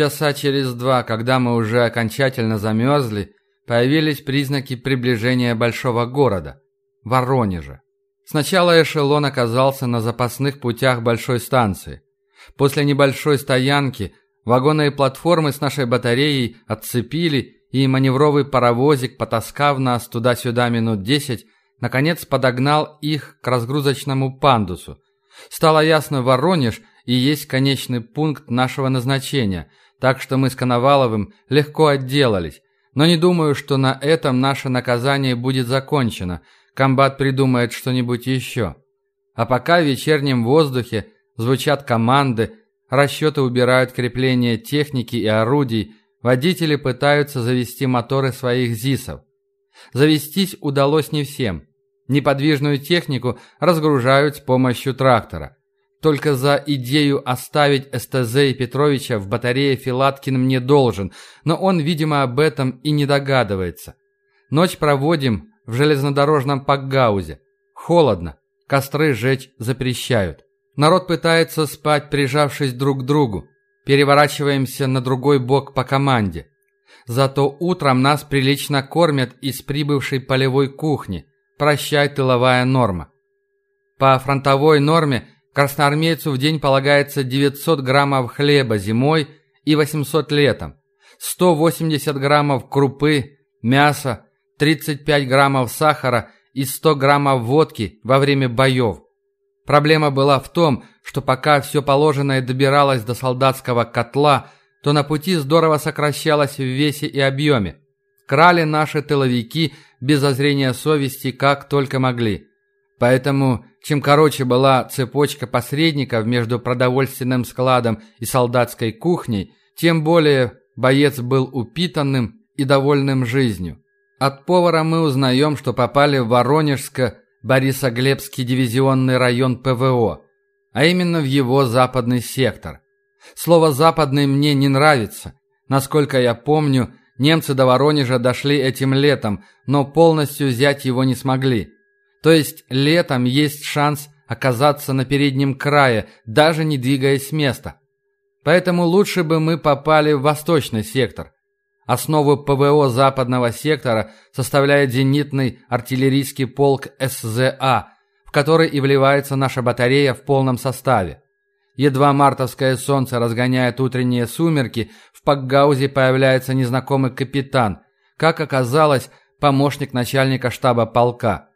Часа через два, когда мы уже окончательно замерзли, появились признаки приближения большого города – Воронежа. Сначала эшелон оказался на запасных путях большой станции. После небольшой стоянки вагоны и платформы с нашей батареей отцепили, и маневровый паровозик, потаскав нас туда-сюда минут десять, наконец подогнал их к разгрузочному пандусу. Стало ясно, Воронеж и есть конечный пункт нашего назначения, так что мы с Коноваловым легко отделались. Но не думаю, что на этом наше наказание будет закончено. Комбат придумает что-нибудь еще. А пока в вечернем воздухе звучат команды, расчеты убирают крепления техники и орудий, водители пытаются завести моторы своих ЗИСов. Завестись удалось не всем. Неподвижную технику разгружают с помощью трактора. Только за идею оставить и Петровича в батарее Филаткин мне должен, но он, видимо, об этом и не догадывается. Ночь проводим в железнодорожном Пакгаузе. Холодно, костры жечь запрещают. Народ пытается спать, прижавшись друг к другу. Переворачиваемся на другой бок по команде. Зато утром нас прилично кормят из прибывшей полевой кухни. Прощай, тыловая норма. По фронтовой норме – Красноармейцу в день полагается 900 граммов хлеба зимой и 800 летом, 180 граммов крупы, мяса, 35 граммов сахара и 100 граммов водки во время боев. Проблема была в том, что пока все положенное добиралось до солдатского котла, то на пути здорово сокращалось в весе и объеме. Крали наши тыловики без зазрения совести как только могли. Поэтому чем короче была цепочка посредников между продовольственным складом и солдатской кухней, тем более боец был упитанным и довольным жизнью. От повара мы узнаем, что попали в Воронежско-Борисоглебский дивизионный район ПВО, а именно в его западный сектор. Слово «западный» мне не нравится. Насколько я помню, немцы до Воронежа дошли этим летом, но полностью взять его не смогли. То есть летом есть шанс оказаться на переднем крае, даже не двигаясь с места. Поэтому лучше бы мы попали в восточный сектор. Основу ПВО западного сектора составляет зенитный артиллерийский полк СЗА, в который и вливается наша батарея в полном составе. Едва мартовское солнце разгоняет утренние сумерки, в Пакгаузе появляется незнакомый капитан, как оказалось, помощник начальника штаба полка.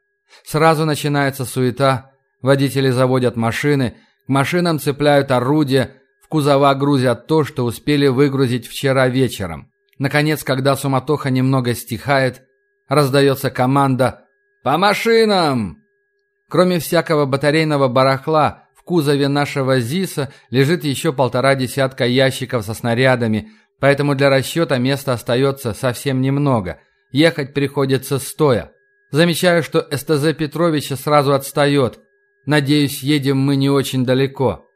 Сразу начинается суета, водители заводят машины, к машинам цепляют орудия, в кузова грузят то, что успели выгрузить вчера вечером. Наконец, когда суматоха немного стихает, раздается команда «По машинам!». Кроме всякого батарейного барахла, в кузове нашего ЗИСа лежит еще полтора десятка ящиков со снарядами, поэтому для расчета места остается совсем немного. Ехать приходится стоя. Замечаю, что СТЗ Петровича сразу отстает. Надеюсь, едем мы не очень далеко.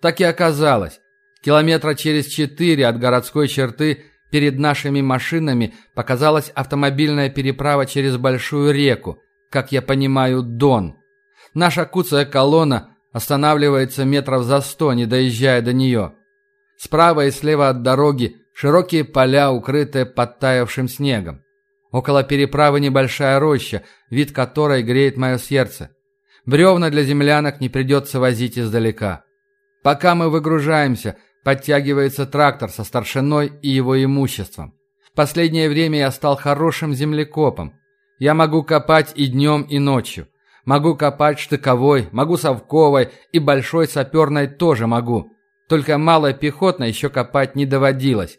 Так и оказалось. Километра через четыре от городской черты перед нашими машинами показалась автомобильная переправа через большую реку, как я понимаю, Дон. Наша куцая колонна останавливается метров за сто, не доезжая до нее. Справа и слева от дороги широкие поля, укрытые подтаявшим снегом. Около переправы небольшая роща, вид которой греет мое сердце. Бревна для землянок не придется возить издалека. Пока мы выгружаемся, подтягивается трактор со старшиной и его имуществом. В последнее время я стал хорошим землекопом. Я могу копать и днем, и ночью. Могу копать штыковой, могу совковой и большой саперной тоже могу. Только малой пехотной еще копать не доводилось.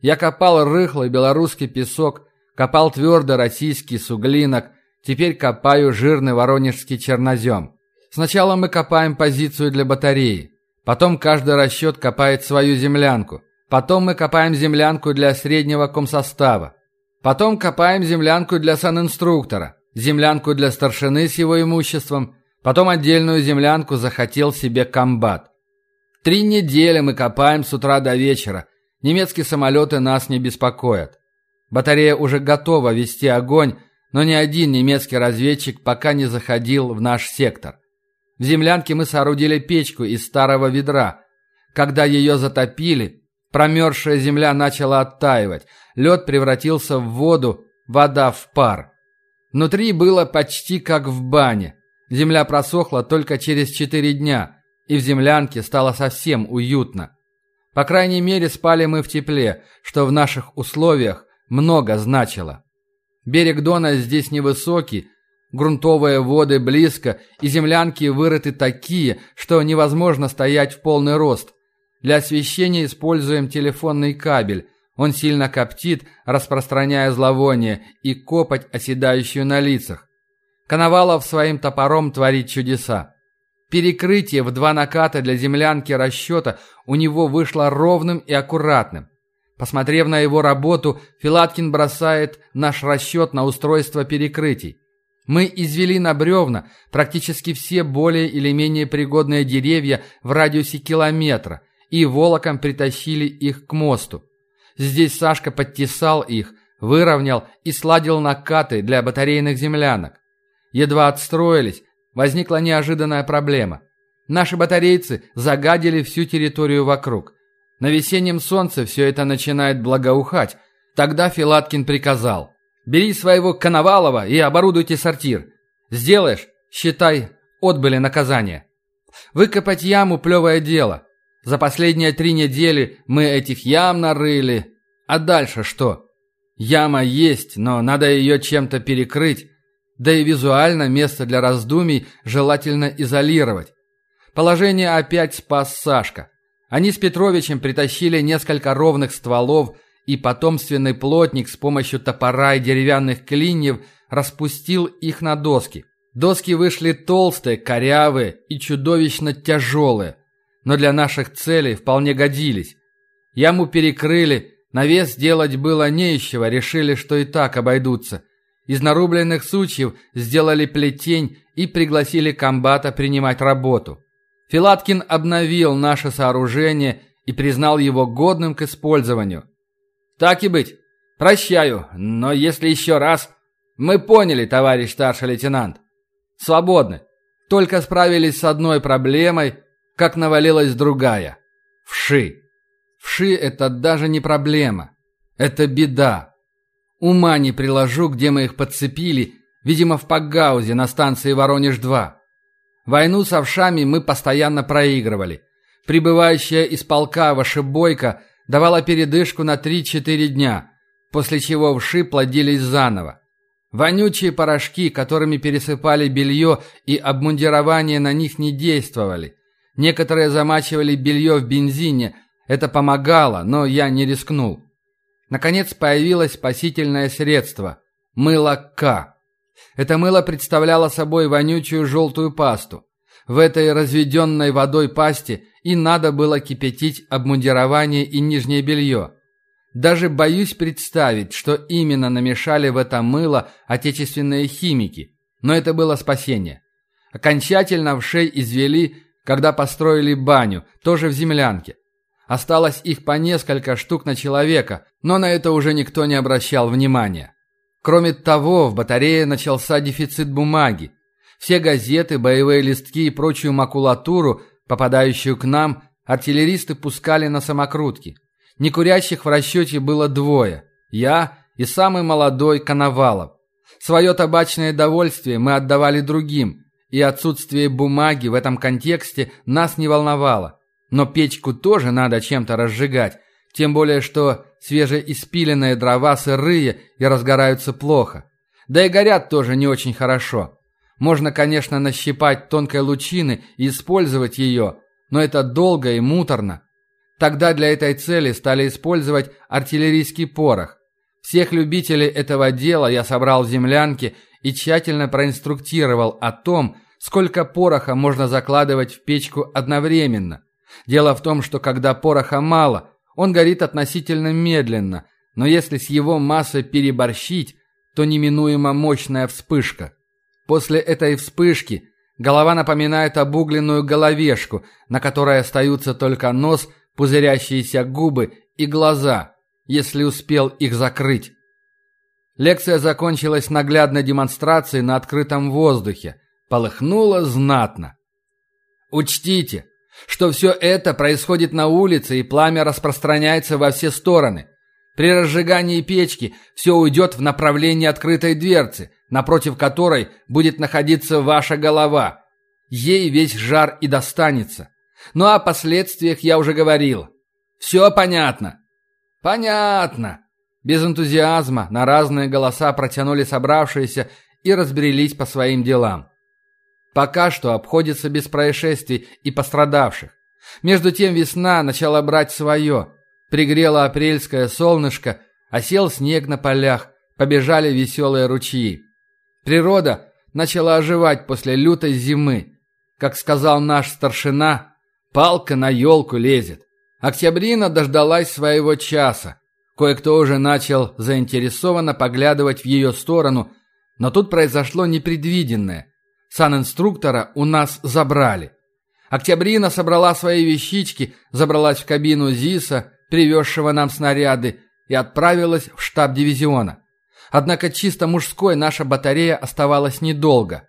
Я копал рыхлый белорусский песок, Копал твердо российский суглинок, теперь копаю жирный воронежский чернозем. Сначала мы копаем позицию для батареи, потом каждый расчет копает свою землянку, потом мы копаем землянку для среднего комсостава, потом копаем землянку для санинструктора, землянку для старшины с его имуществом, потом отдельную землянку захотел себе комбат. Три недели мы копаем с утра до вечера, немецкие самолеты нас не беспокоят. Батарея уже готова вести огонь, но ни один немецкий разведчик пока не заходил в наш сектор. В землянке мы соорудили печку из старого ведра. Когда ее затопили, Промерзшая земля начала оттаивать, лед превратился в воду, вода в пар. Внутри было почти как в бане. Земля просохла только через четыре дня, и в землянке стало совсем уютно. По крайней мере, спали мы в тепле, что в наших условиях много значило. Берег Дона здесь невысокий, грунтовые воды близко, и землянки вырыты такие, что невозможно стоять в полный рост. Для освещения используем телефонный кабель. Он сильно коптит, распространяя зловоние и копоть, оседающую на лицах. Коновалов своим топором творит чудеса. Перекрытие в два наката для землянки расчета у него вышло ровным и аккуратным. Посмотрев на его работу, Филаткин бросает наш расчет на устройство перекрытий. Мы извели на бревна практически все более или менее пригодные деревья в радиусе километра и волоком притащили их к мосту. Здесь Сашка подтесал их, выровнял и сладил накаты для батарейных землянок. Едва отстроились, возникла неожиданная проблема. Наши батарейцы загадили всю территорию вокруг. На весеннем солнце все это начинает благоухать. Тогда Филаткин приказал. «Бери своего Коновалова и оборудуйте сортир. Сделаешь, считай, отбыли наказание. Выкопать яму – плевое дело. За последние три недели мы этих ям нарыли. А дальше что? Яма есть, но надо ее чем-то перекрыть. Да и визуально место для раздумий желательно изолировать. Положение опять спас Сашка. Они с Петровичем притащили несколько ровных стволов, и потомственный плотник с помощью топора и деревянных клиньев распустил их на доски. Доски вышли толстые, корявые и чудовищно тяжелые, но для наших целей вполне годились. Яму перекрыли, навес делать было не решили, что и так обойдутся. Из нарубленных сучьев сделали плетень и пригласили комбата принимать работу. Филаткин обновил наше сооружение и признал его годным к использованию. «Так и быть. Прощаю, но если еще раз...» «Мы поняли, товарищ старший лейтенант. Свободны. Только справились с одной проблемой, как навалилась другая. Вши. Вши – это даже не проблема. Это беда. Ума не приложу, где мы их подцепили, видимо, в Пакгаузе на станции Воронеж-2. Войну с овшами мы постоянно проигрывали. Прибывающая из полка Вашебойка давала передышку на 3-4 дня, после чего вши плодились заново. Вонючие порошки, которыми пересыпали белье и обмундирование на них не действовали. Некоторые замачивали белье в бензине, это помогало, но я не рискнул. Наконец появилось спасительное средство – мыло К. Это мыло представляло собой вонючую желтую пасту. В этой разведенной водой пасте и надо было кипятить обмундирование и нижнее белье. Даже боюсь представить, что именно намешали в это мыло отечественные химики, но это было спасение. Окончательно в шей извели, когда построили баню, тоже в землянке. Осталось их по несколько штук на человека, но на это уже никто не обращал внимания. Кроме того, в батарее начался дефицит бумаги. Все газеты, боевые листки и прочую макулатуру, попадающую к нам, артиллеристы пускали на самокрутки. Некурящих в расчете было двое – я и самый молодой Коновалов. Свое табачное довольствие мы отдавали другим, и отсутствие бумаги в этом контексте нас не волновало. Но печку тоже надо чем-то разжигать, тем более что свежеиспиленные дрова сырые и разгораются плохо. Да и горят тоже не очень хорошо. Можно, конечно, нащипать тонкой лучины и использовать ее, но это долго и муторно. Тогда для этой цели стали использовать артиллерийский порох. Всех любителей этого дела я собрал в землянке и тщательно проинструктировал о том, сколько пороха можно закладывать в печку одновременно – Дело в том, что когда пороха мало, он горит относительно медленно, но если с его массой переборщить, то неминуемо мощная вспышка. После этой вспышки голова напоминает обугленную головешку, на которой остаются только нос, пузырящиеся губы и глаза, если успел их закрыть. Лекция закончилась наглядной демонстрацией на открытом воздухе. Полыхнуло знатно. Учтите, Что все это происходит на улице, и пламя распространяется во все стороны. При разжигании печки все уйдет в направлении открытой дверцы, напротив которой будет находиться ваша голова. Ей весь жар и достанется. Ну а о последствиях я уже говорил. Все понятно? Понятно. Без энтузиазма на разные голоса протянули собравшиеся и разбрелись по своим делам. Пока что обходится без происшествий и пострадавших. Между тем весна начала брать свое. Пригрело апрельское солнышко, осел снег на полях, побежали веселые ручьи. Природа начала оживать после лютой зимы. Как сказал наш старшина, палка на елку лезет. Октябрина дождалась своего часа. Кое-кто уже начал заинтересованно поглядывать в ее сторону, но тут произошло непредвиденное. Санинструктора у нас забрали. Октябрина собрала свои вещички, забралась в кабину ЗИСа, привезшего нам снаряды, и отправилась в штаб дивизиона. Однако чисто мужской наша батарея оставалась недолго.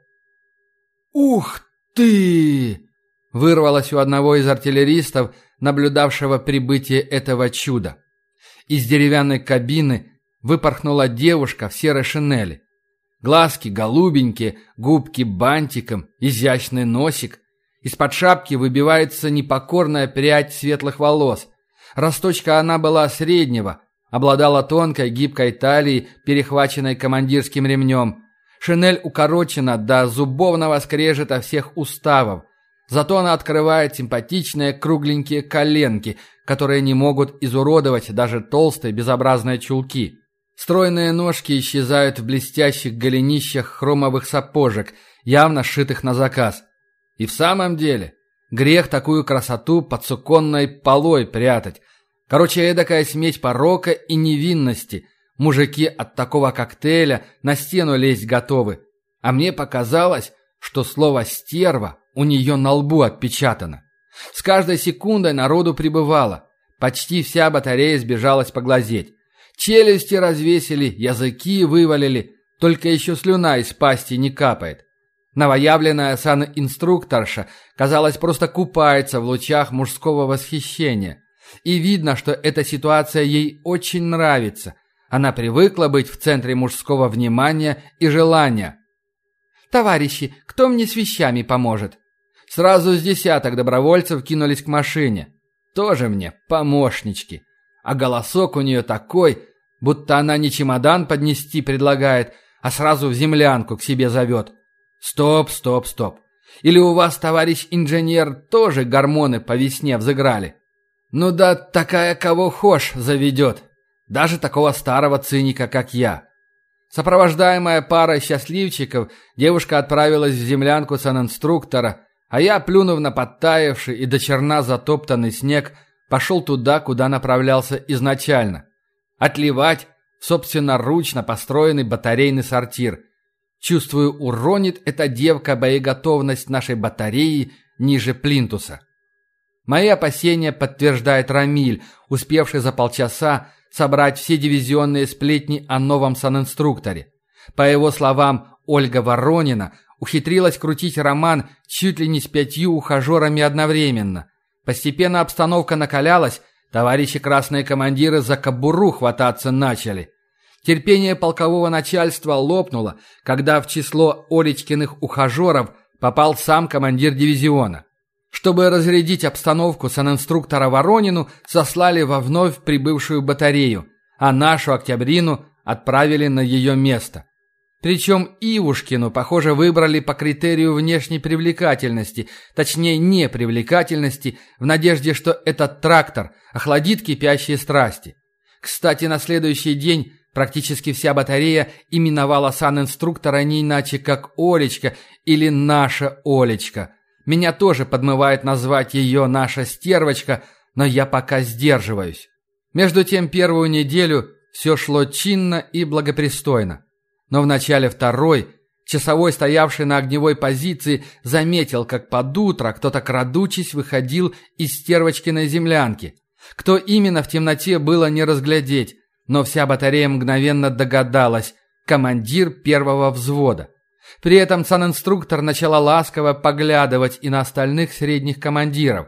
«Ух ты!» – вырвалось у одного из артиллеристов, наблюдавшего прибытие этого чуда. Из деревянной кабины выпорхнула девушка в серой шинели. Глазки голубенькие, губки бантиком, изящный носик. Из-под шапки выбивается непокорная прядь светлых волос. Росточка она была среднего, обладала тонкой гибкой талией, перехваченной командирским ремнем. Шинель укорочена до зубовного скрежета всех уставов. Зато она открывает симпатичные кругленькие коленки, которые не могут изуродовать даже толстые безобразные чулки. Стройные ножки исчезают в блестящих голенищах хромовых сапожек, явно сшитых на заказ. И в самом деле, грех такую красоту под суконной полой прятать. Короче, эдакая смесь порока и невинности. Мужики от такого коктейля на стену лезть готовы. А мне показалось, что слово «стерва» у нее на лбу отпечатано. С каждой секундой народу прибывало. Почти вся батарея сбежалась поглазеть. Челюсти развесили, языки вывалили, только еще слюна из пасти не капает. Новоявленная санинструкторша, казалось, просто купается в лучах мужского восхищения. И видно, что эта ситуация ей очень нравится. Она привыкла быть в центре мужского внимания и желания. «Товарищи, кто мне с вещами поможет?» Сразу с десяток добровольцев кинулись к машине. Тоже мне помощнички. А голосок у нее такой, будто она не чемодан поднести предлагает, а сразу в землянку к себе зовет. Стоп, стоп, стоп. Или у вас, товарищ инженер, тоже гормоны по весне взыграли? Ну да такая кого хошь заведет. Даже такого старого циника, как я. Сопровождаемая парой счастливчиков, девушка отправилась в землянку санинструктора, а я, плюнув на подтаявший и до черна затоптанный снег, пошел туда, куда направлялся изначально. Отливать собственноручно построенный батарейный сортир. Чувствую, уронит эта девка боеготовность нашей батареи ниже плинтуса. Мои опасения подтверждает Рамиль, успевший за полчаса собрать все дивизионные сплетни о новом санинструкторе. По его словам, Ольга Воронина ухитрилась крутить роман чуть ли не с пятью ухажерами одновременно. Постепенно обстановка накалялась, товарищи красные командиры за кобуру хвататься начали. Терпение полкового начальства лопнуло, когда в число Олечкиных ухажеров попал сам командир дивизиона. Чтобы разрядить обстановку, санинструктора Воронину сослали во вновь прибывшую батарею, а нашу Октябрину отправили на ее место. Причем Ивушкину, похоже, выбрали по критерию внешней привлекательности, точнее непривлекательности, в надежде, что этот трактор охладит кипящие страсти. Кстати, на следующий день практически вся батарея именовала сан-инструктора не иначе, как Олечка или наша Олечка. Меня тоже подмывает назвать ее наша стервочка, но я пока сдерживаюсь. Между тем первую неделю все шло чинно и благопристойно. Но в начале второй часовой, стоявший на огневой позиции, заметил, как под утро кто-то, крадучись, выходил из стервочкиной землянки. Кто именно в темноте было не разглядеть, но вся батарея мгновенно догадалась – командир первого взвода. При этом санинструктор начала ласково поглядывать и на остальных средних командиров.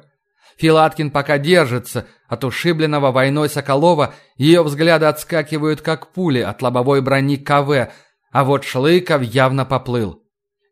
Филаткин пока держится, от ушибленного войной Соколова ее взгляды отскакивают как пули от лобовой брони КВ, а вот Шлыков явно поплыл.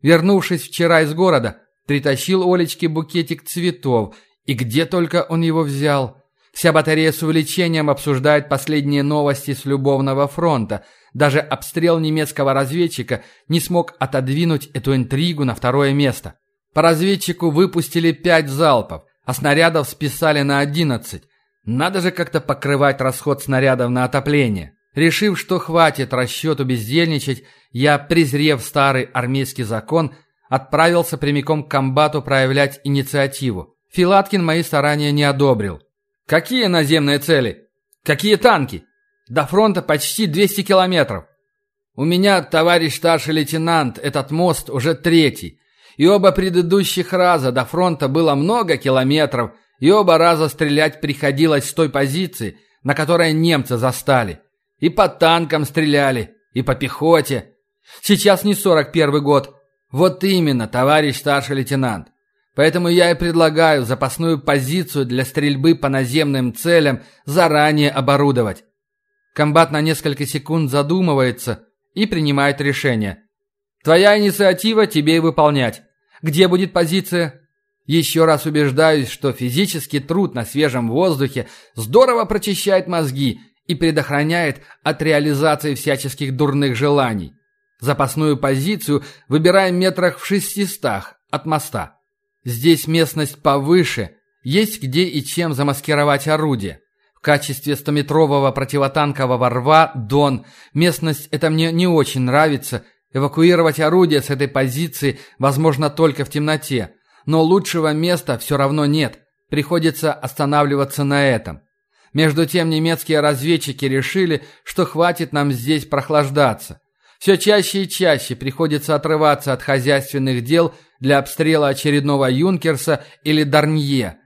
Вернувшись вчера из города, притащил Олечке букетик цветов, и где только он его взял. Вся батарея с увлечением обсуждает последние новости с любовного фронта. Даже обстрел немецкого разведчика не смог отодвинуть эту интригу на второе место. По разведчику выпустили пять залпов, а снарядов списали на одиннадцать. Надо же как-то покрывать расход снарядов на отопление. Решив, что хватит расчету бездельничать, я, презрев старый армейский закон, отправился прямиком к комбату проявлять инициативу. Филаткин мои старания не одобрил. «Какие наземные цели? Какие танки? До фронта почти 200 километров. У меня, товарищ старший лейтенант, этот мост уже третий. И оба предыдущих раза до фронта было много километров, и оба раза стрелять приходилось с той позиции, на которой немцы застали. И по танкам стреляли, и по пехоте. Сейчас не 41 год. Вот именно, товарищ старший лейтенант. Поэтому я и предлагаю запасную позицию для стрельбы по наземным целям заранее оборудовать. Комбат на несколько секунд задумывается и принимает решение. Твоя инициатива тебе и выполнять. Где будет позиция? Еще раз убеждаюсь, что физический труд на свежем воздухе здорово прочищает мозги и предохраняет от реализации всяческих дурных желаний. Запасную позицию выбираем метрах в шестистах от моста. Здесь местность повыше, есть где и чем замаскировать орудие. В качестве стометрового противотанкового рва «Дон» местность эта мне не очень нравится. Эвакуировать орудие с этой позиции возможно только в темноте. Но лучшего места все равно нет. Приходится останавливаться на этом. Между тем немецкие разведчики решили, что хватит нам здесь прохлаждаться. Все чаще и чаще приходится отрываться от хозяйственных дел для обстрела очередного «Юнкерса» или «Дарнье».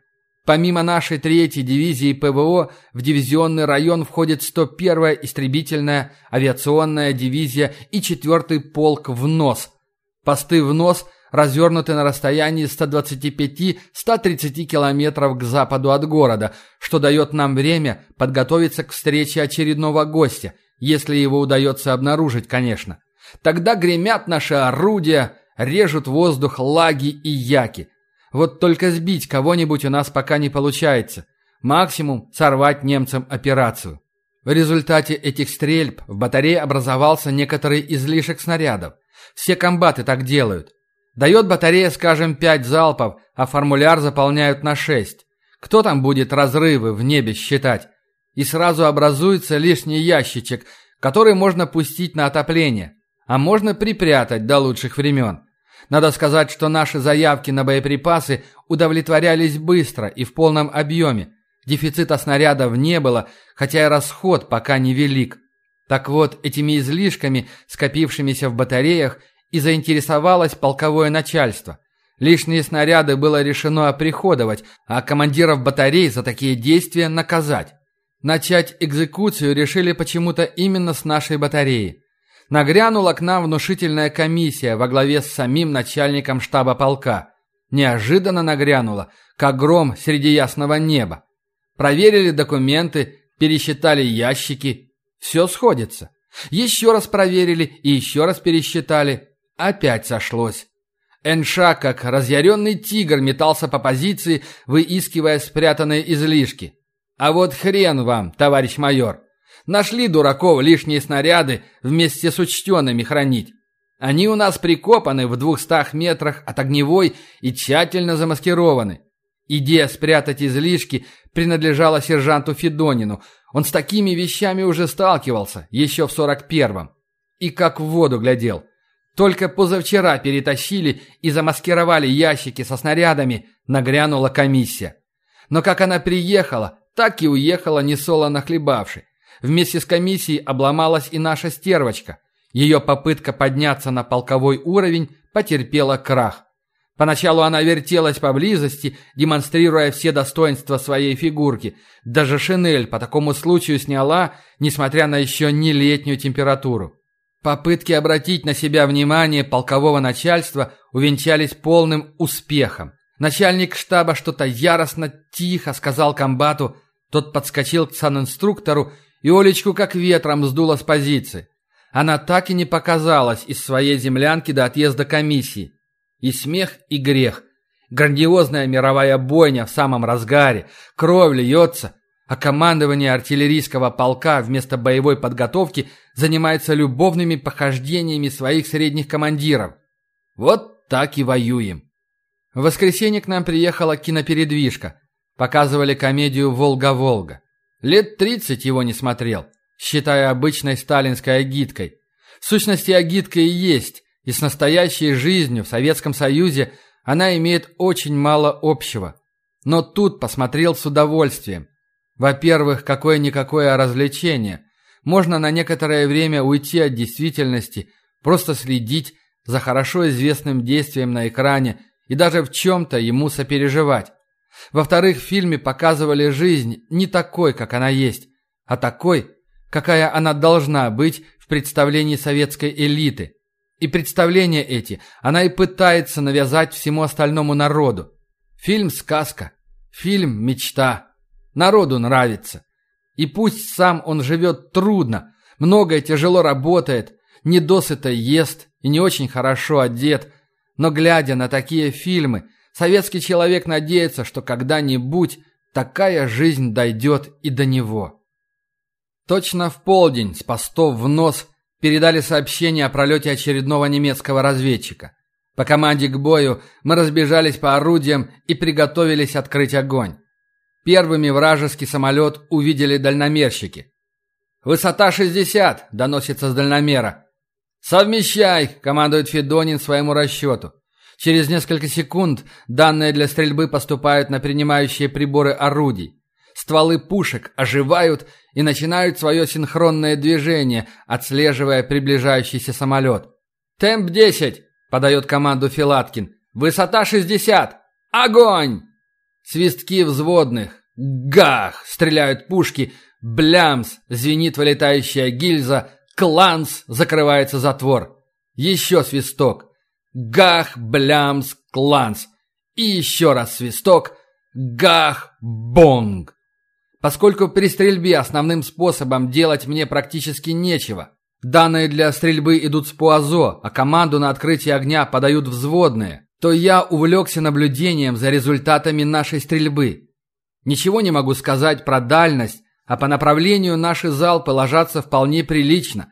Помимо нашей третьей дивизии ПВО, в дивизионный район входит 101-я истребительная авиационная дивизия и 4-й полк в нос. Посты в нос развернуты на расстоянии 125-130 километров к западу от города, что дает нам время подготовиться к встрече очередного гостя, если его удается обнаружить, конечно. Тогда гремят наши орудия, режут воздух лаги и яки. Вот только сбить кого-нибудь у нас пока не получается. Максимум сорвать немцам операцию. В результате этих стрельб в батарее образовался некоторый излишек снарядов. Все комбаты так делают. Дает батарея, скажем, 5 залпов, а формуляр заполняют на 6. Кто там будет разрывы в небе считать? И сразу образуется лишний ящичек, который можно пустить на отопление, а можно припрятать до лучших времен. Надо сказать, что наши заявки на боеприпасы удовлетворялись быстро и в полном объеме. Дефицита снарядов не было, хотя и расход пока невелик. Так вот, этими излишками, скопившимися в батареях, и заинтересовалось полковое начальство. Лишние снаряды было решено оприходовать, а командиров батарей за такие действия наказать. Начать экзекуцию решили почему-то именно с нашей батареи. Нагрянула к нам внушительная комиссия во главе с самим начальником штаба полка. Неожиданно нагрянула, как гром среди ясного неба. Проверили документы, пересчитали ящики. Все сходится. Еще раз проверили и еще раз пересчитали. Опять сошлось. НШ, как разъяренный тигр, метался по позиции, выискивая спрятанные излишки. А вот хрен вам, товарищ майор. Нашли дураков лишние снаряды вместе с учтенными хранить. Они у нас прикопаны в двухстах метрах от огневой и тщательно замаскированы. Идея спрятать излишки принадлежала сержанту Федонину. Он с такими вещами уже сталкивался, еще в сорок первом. И как в воду глядел – только позавчера перетащили и замаскировали ящики со снарядами, нагрянула комиссия. Но как она приехала, так и уехала несолоно хлебавши. Вместе с комиссией обломалась и наша стервочка. Ее попытка подняться на полковой уровень потерпела крах. Поначалу она вертелась поблизости, демонстрируя все достоинства своей фигурки. Даже шинель по такому случаю сняла, несмотря на еще не летнюю температуру. Попытки обратить на себя внимание полкового начальства увенчались полным успехом. Начальник штаба что-то яростно тихо сказал комбату, тот подскочил к санинструктору, и Олечку как ветром сдуло с позиции. Она так и не показалась из своей землянки до отъезда комиссии. И смех, и грех. Грандиозная мировая бойня в самом разгаре. Кровь льется, а командование артиллерийского полка вместо боевой подготовки занимается любовными похождениями своих средних командиров. Вот так и воюем. В воскресенье к нам приехала кинопередвижка. Показывали комедию «Волга-Волга». Лет тридцать его не смотрел, считая обычной сталинской агиткой. В сущности, агитка и есть, и с настоящей жизнью в Советском Союзе она имеет очень мало общего. Но тут посмотрел с удовольствием. Во-первых, какое-никакое развлечение. Можно на некоторое время уйти от действительности, просто следить за хорошо известным действием на экране и даже в чем-то ему сопереживать. Во-вторых, в фильме показывали жизнь не такой, как она есть, а такой, какая она должна быть в представлении советской элиты. И представления эти она и пытается навязать всему остальному народу. Фильм «Сказка», фильм «Мечта». Народу нравится. И пусть сам он живет трудно, многое тяжело работает, недосыто ест и не очень хорошо одет, но глядя на такие фильмы, советский человек надеется, что когда-нибудь такая жизнь дойдет и до него. Точно в полдень с постов в нос передали сообщение о пролете очередного немецкого разведчика. По команде к бою мы разбежались по орудиям и приготовились открыть огонь. Первыми вражеский самолет увидели дальномерщики. «Высота 60!» – доносится с дальномера. «Совмещай!» – командует Федонин своему расчету. Через несколько секунд данные для стрельбы поступают на принимающие приборы орудий. Стволы пушек оживают и начинают свое синхронное движение, отслеживая приближающийся самолет. «Темп 10!» – подает команду Филаткин. «Высота 60! Огонь!» Свистки взводных. Гах! Стреляют пушки. Блямс! Звенит вылетающая гильза. Кланс! Закрывается затвор. Еще свисток. Гах! Блямс! Кланс! И еще раз свисток. Гах! Бонг! Поскольку при стрельбе основным способом делать мне практически нечего. Данные для стрельбы идут с ПУАЗО, а команду на открытие огня подают взводные то я увлекся наблюдением за результатами нашей стрельбы. Ничего не могу сказать про дальность, а по направлению наши залпы ложатся вполне прилично.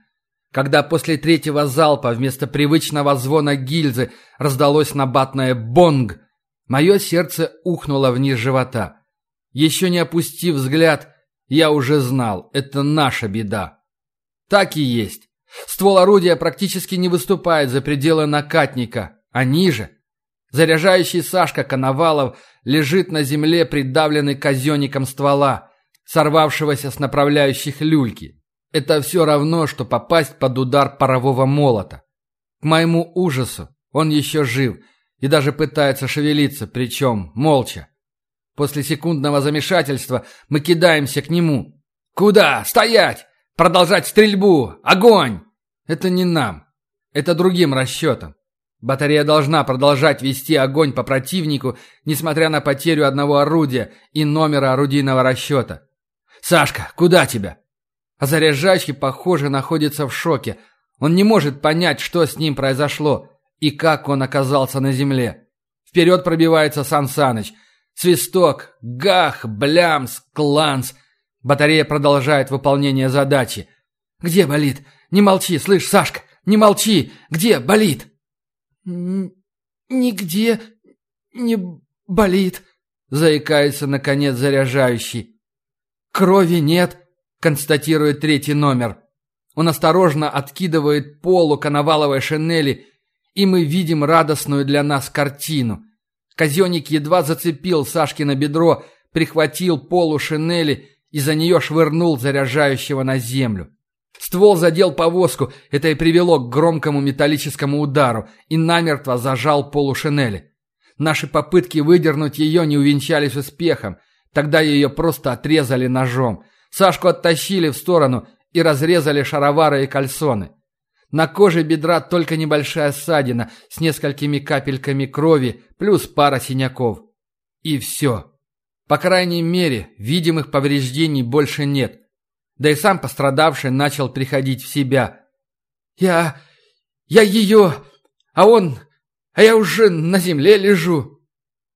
Когда после третьего залпа вместо привычного звона гильзы раздалось набатное «бонг», мое сердце ухнуло вниз живота. Еще не опустив взгляд, я уже знал, это наша беда. Так и есть. Ствол орудия практически не выступает за пределы накатника, а ниже Заряжающий Сашка Коновалов лежит на земле, придавленный казенником ствола, сорвавшегося с направляющих люльки. Это все равно, что попасть под удар парового молота. К моему ужасу он еще жив и даже пытается шевелиться, причем молча. После секундного замешательства мы кидаемся к нему. «Куда? Стоять! Продолжать стрельбу! Огонь!» Это не нам. Это другим расчетом. Батарея должна продолжать вести огонь по противнику, несмотря на потерю одного орудия и номера орудийного расчета. «Сашка, куда тебя?» А заряжающий, похоже, находится в шоке. Он не может понять, что с ним произошло и как он оказался на земле. Вперед пробивается Сан Саныч. Свисток, гах, блямс, кланс. Батарея продолжает выполнение задачи. «Где болит? Не молчи, слышь, Сашка, не молчи! Где болит?» «Нигде не болит», — заикается, наконец, заряжающий. «Крови нет», — констатирует третий номер. Он осторожно откидывает полу коноваловой шинели, и мы видим радостную для нас картину. Казенник едва зацепил Сашкино бедро, прихватил полу шинели и за нее швырнул заряжающего на землю. Ствол задел повозку, это и привело к громкому металлическому удару и намертво зажал полу шинели. Наши попытки выдернуть ее не увенчались успехом. Тогда ее просто отрезали ножом. Сашку оттащили в сторону и разрезали шаровары и кальсоны. На коже бедра только небольшая ссадина с несколькими капельками крови плюс пара синяков. И все. По крайней мере, видимых повреждений больше нет. Да и сам пострадавший начал приходить в себя. «Я... я ее... а он... а я уже на земле лежу».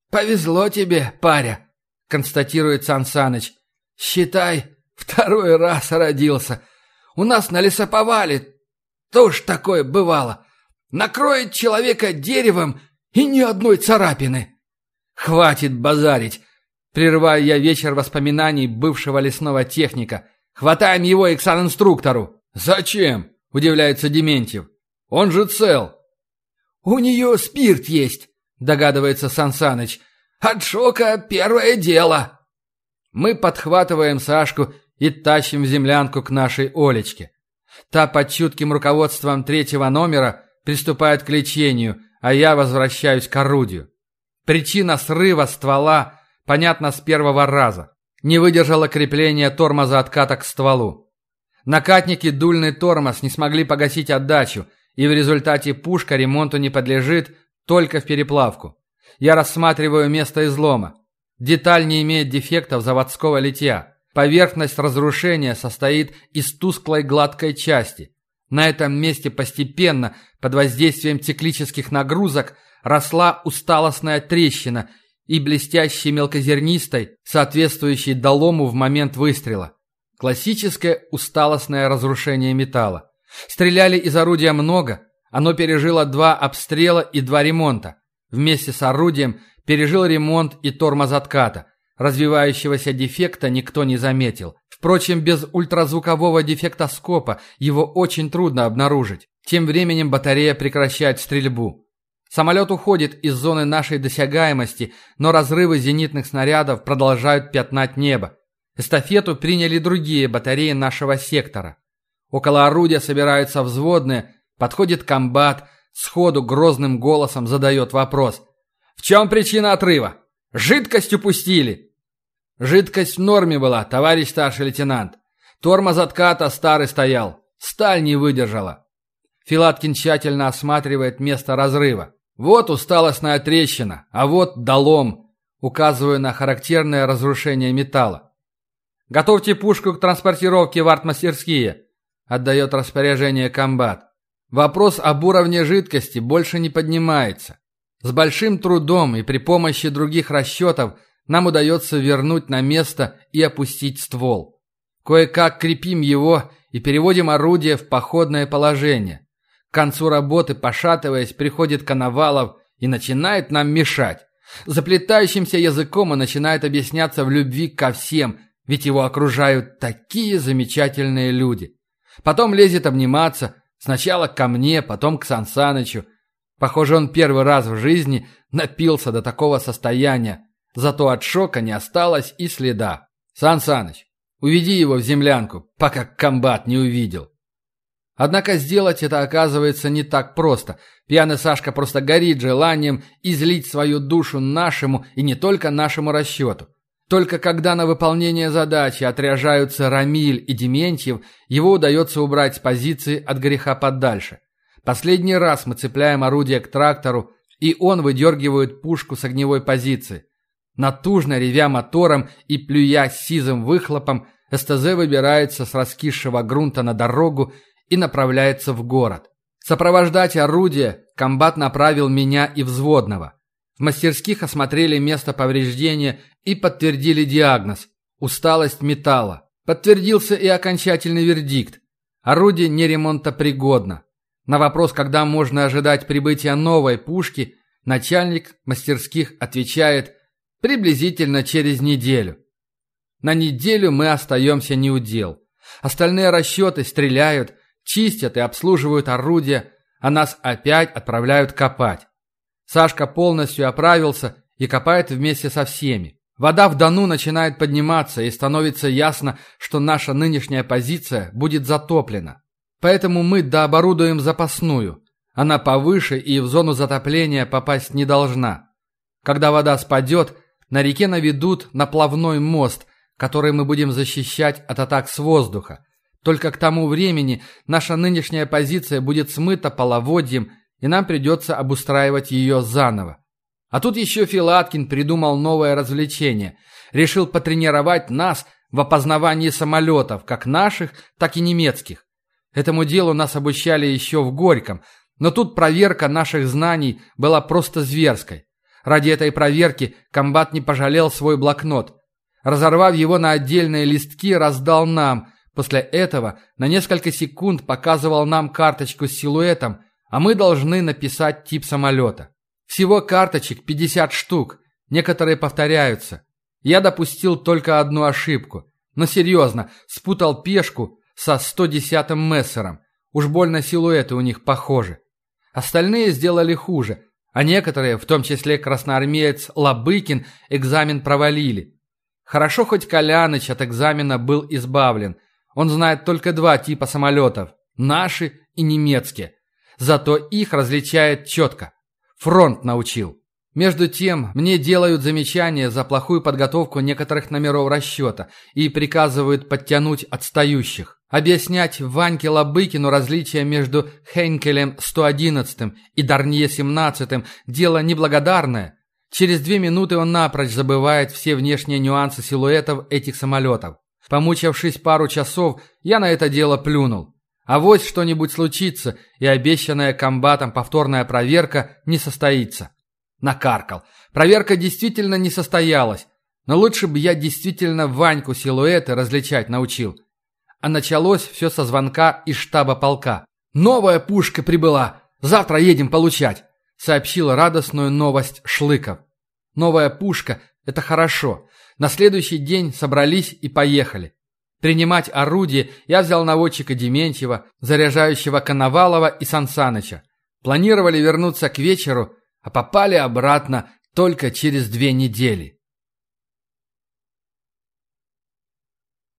«Повезло тебе, паря», — констатирует Сансаныч. «Считай, второй раз родился. У нас на лесоповале тоже такое бывало. Накроет человека деревом и ни одной царапины». «Хватит базарить!» Прерываю я вечер воспоминаний бывшего лесного техника. «Хватаем его и к санинструктору!» «Зачем?» – удивляется Дементьев. «Он же цел!» «У нее спирт есть!» – догадывается Сансаныч. «От шока первое дело!» Мы подхватываем Сашку и тащим землянку к нашей Олечке. Та под чутким руководством третьего номера приступает к лечению, а я возвращаюсь к орудию. Причина срыва ствола понятна с первого раза. Не выдержало крепление тормоза отката к стволу. Накатники дульный тормоз не смогли погасить отдачу, и в результате пушка ремонту не подлежит только в переплавку. Я рассматриваю место излома. Деталь не имеет дефектов заводского литья. Поверхность разрушения состоит из тусклой гладкой части. На этом месте постепенно, под воздействием циклических нагрузок, росла усталостная трещина и блестящей мелкозернистой, соответствующей долому в момент выстрела. Классическое усталостное разрушение металла. Стреляли из орудия много, оно пережило два обстрела и два ремонта. Вместе с орудием пережил ремонт и тормоз отката. Развивающегося дефекта никто не заметил. Впрочем, без ультразвукового дефектоскопа его очень трудно обнаружить. Тем временем батарея прекращает стрельбу. Самолет уходит из зоны нашей досягаемости, но разрывы зенитных снарядов продолжают пятнать небо. Эстафету приняли другие батареи нашего сектора. Около орудия собираются взводные, подходит комбат, сходу грозным голосом задает вопрос. «В чем причина отрыва? Жидкость упустили!» «Жидкость в норме была, товарищ старший лейтенант. Тормоз отката старый стоял, сталь не выдержала». Филаткин тщательно осматривает место разрыва. Вот усталостная трещина, а вот долом, указываю на характерное разрушение металла. «Готовьте пушку к транспортировке в артмастерские», отдает распоряжение комбат. Вопрос об уровне жидкости больше не поднимается. С большим трудом и при помощи других расчетов нам удается вернуть на место и опустить ствол. Кое-как крепим его и переводим орудие в походное положение. К концу работы, пошатываясь, приходит Коновалов и начинает нам мешать. Заплетающимся языком он начинает объясняться в любви ко всем, ведь его окружают такие замечательные люди. Потом лезет обниматься, сначала ко мне, потом к Сансанычу. Похоже, он первый раз в жизни напился до такого состояния, зато от шока не осталось и следа. Сан уведи его в землянку, пока комбат не увидел. Однако сделать это оказывается не так просто. Пьяный Сашка просто горит желанием излить свою душу нашему и не только нашему расчету. Только когда на выполнение задачи отряжаются Рамиль и Дементьев, его удается убрать с позиции от греха подальше. Последний раз мы цепляем орудие к трактору, и он выдергивает пушку с огневой позиции. Натужно ревя мотором и плюя сизым выхлопом, СТЗ выбирается с раскисшего грунта на дорогу и направляется в город. Сопровождать орудие комбат направил меня и взводного. В мастерских осмотрели место повреждения и подтвердили диагноз – усталость металла. Подтвердился и окончательный вердикт. Орудие не ремонтопригодно. На вопрос, когда можно ожидать прибытия новой пушки, начальник мастерских отвечает приблизительно через неделю. На неделю мы остаемся неудел. Остальные расчеты стреляют, чистят и обслуживают орудия, а нас опять отправляют копать. Сашка полностью оправился и копает вместе со всеми. Вода в Дону начинает подниматься, и становится ясно, что наша нынешняя позиция будет затоплена. Поэтому мы дооборудуем запасную. Она повыше и в зону затопления попасть не должна. Когда вода спадет, на реке наведут наплавной мост, который мы будем защищать от атак с воздуха. Только к тому времени наша нынешняя позиция будет смыта половодьем, и нам придется обустраивать ее заново. А тут еще Филаткин придумал новое развлечение. Решил потренировать нас в опознавании самолетов, как наших, так и немецких. Этому делу нас обучали еще в Горьком, но тут проверка наших знаний была просто зверской. Ради этой проверки комбат не пожалел свой блокнот. Разорвав его на отдельные листки, раздал нам – После этого на несколько секунд показывал нам карточку с силуэтом, а мы должны написать тип самолета. Всего карточек 50 штук, некоторые повторяются. Я допустил только одну ошибку. Но серьезно, спутал пешку со 110-м мессером. Уж больно силуэты у них похожи. Остальные сделали хуже, а некоторые, в том числе красноармеец Лабыкин, экзамен провалили. Хорошо хоть Коляныч от экзамена был избавлен – он знает только два типа самолетов – наши и немецкие. Зато их различает четко. Фронт научил. Между тем, мне делают замечания за плохую подготовку некоторых номеров расчета и приказывают подтянуть отстающих. Объяснять Ваньке Лобыкину различия между Хейнкелем 111 и Дарнье 17 дело неблагодарное. Через две минуты он напрочь забывает все внешние нюансы силуэтов этих самолетов. Помучившись пару часов, я на это дело плюнул. А вот что-нибудь случится, и обещанная комбатом повторная проверка не состоится. Накаркал. Проверка действительно не состоялась. Но лучше бы я действительно Ваньку силуэты различать научил. А началось все со звонка из штаба полка. «Новая пушка прибыла! Завтра едем получать!» Сообщил радостную новость Шлыков. «Новая пушка – это хорошо. На следующий день собрались и поехали. Принимать орудие я взял наводчика Дементьева, заряжающего Коновалова и Сансаныча. Планировали вернуться к вечеру, а попали обратно только через две недели.